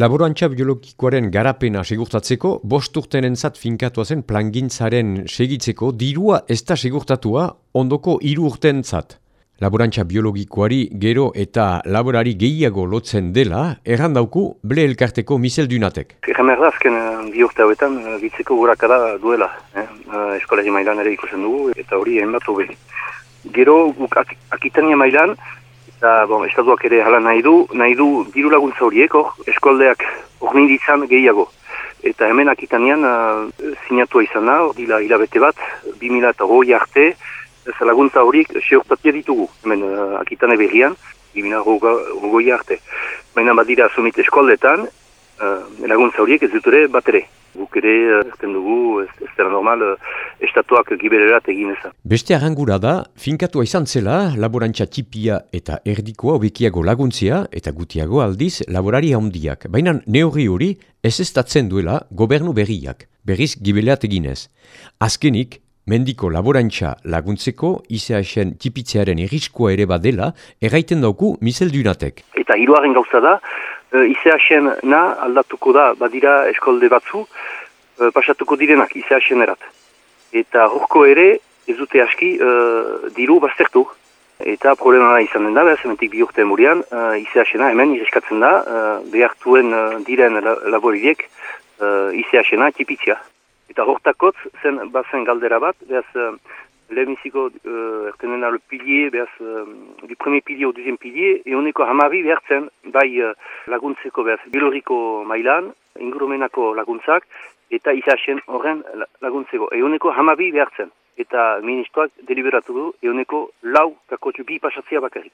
Laborantza biologikoaren garapena segurtatzeko, bost urtenentzat finkatua zen plangintzaren segitzeko, dirua ez da segurtatua ondoko hiru urtenentzat. Laborantza biologikoari gero eta laborari gehiago lotzen dela, errandauku ble elkarteko misel dunatek. Egan da, azken eh, bi urte hauetan, eh, bitzeko gurakada duela. Eh? eh Eskolegi mailan ere ikusen dugu, eta hori bat hobe. Gero, ak akitania mailan, eta bon, estatuak ere hala nahi du, nahi du diru laguntza horiek, or, eskoldeak hori ditzan gehiago. Eta hemen akitanean uh, sinatua izan da, dila hilabete bat, 2000 eta hori arte, ez laguntza horiek seurtatia ditugu, hemen uh, akitane berrian, 2000 hori arte. Baina badira sumit eskoldetan, uh, laguntza horiek ez dut ere bat ere. Guk ere, ezten dugu, ez, ez dira normal, estatuak gibererat egin ezan. Beste arrangura da, finkatua izan zela, laborantza tipia eta erdikoa obekiago laguntzia eta gutiago aldiz laborari handiak. Baina neurri hori ez estatzen duela gobernu berriak, berriz gibeleat eginez. Azkenik, mendiko laborantza laguntzeko ICHN tipitzearen eriskoa ere badela, erraiten dauku misel dunatek. Eta hiruaren gauza da, uh, ICHN na aldatuko da badira eskolde batzu, uh, pasatuko direnak ICHN erat. Eta horko ere, ez dute aski, uh, diru baztertu. Eta problema izan da, behar zementik bi urte murian, uh, ICHN hemen iriskatzen da, uh, behartuen uh, diren laboriek uh, ICHN tipitzia. Eta hortakotz zen bazen galdera bat, behaz leheniziko uh, ertenen le pilier, behaz uh, du premier pilier au deuxième pilier, eoneko hamabi behartzen bai uh, laguntzeko behaz biloriko mailan, ingurumenako laguntzak, eta izasen horren laguntzeko. Eoneko hamabi behartzen, eta ministroak deliberatu du, eoneko lau kakotxu bi pasatzea bakarrik.